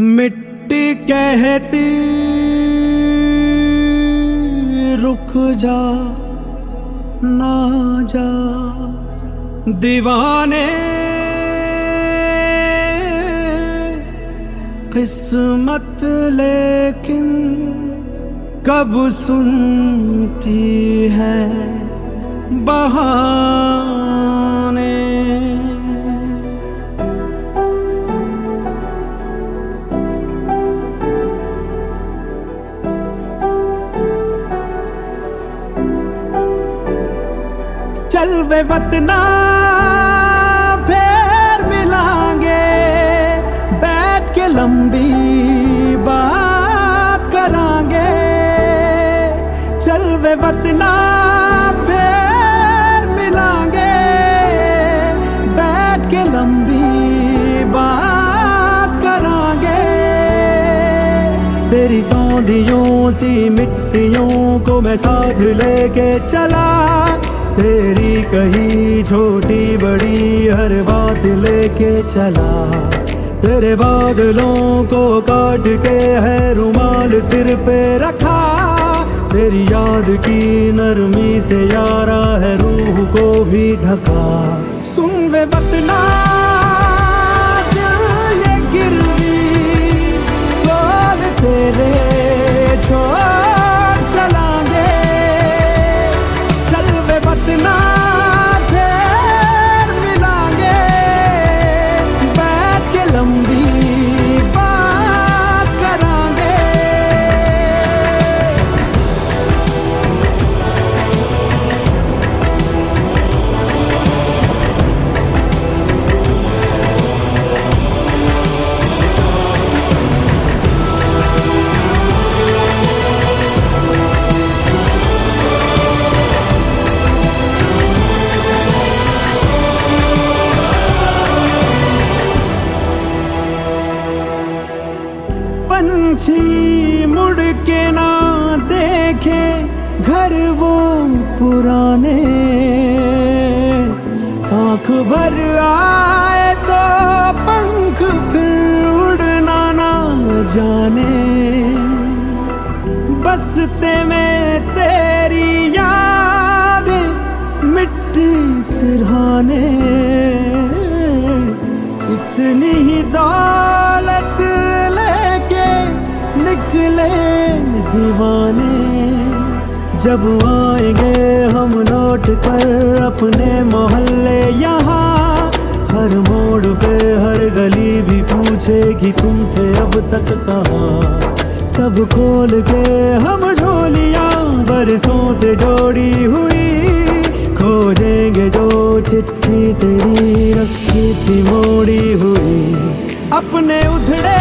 मिट्टी कहती रुक जा ना जा। दीवाने किस्मत लेकिन कब सुनती है बहाने। चल वे वतना फिर मिलांगे। बैठ के लंबी बात करांगे। चल वे वतना फिर मिलांगे। बैठ के लंबी बात करांगे। तेरी सौंधियों सी मिट्टियों को मैं साथ लेके चला तेरी कही छोटी बड़ी हर बात लेके चला। तेरे बादलों को काट के है रुमाल सिर पे रखा। तेरी याद की नरमी से यारा है रूह को भी ढका। सुन वे वतना पंछी मुड़ के ना देखे घर वो पुराने। आँख भर आए तो पंख फिर उड़ना ना जाने। बसते में तेरी दीवाने जब आएँगे हम लौट कर अपने मोहल्ले यहाँ। हर मोड़ पे हर गली भी पूछेगी, तुम थे अब तक कहाँ? सब खोल के हम झोलियाँ, बरसों से जोड़ी हुई। खोजेंगे जो चिट्ठी तेरी रखी थी, मोड़ी हुई। अपने उधड़े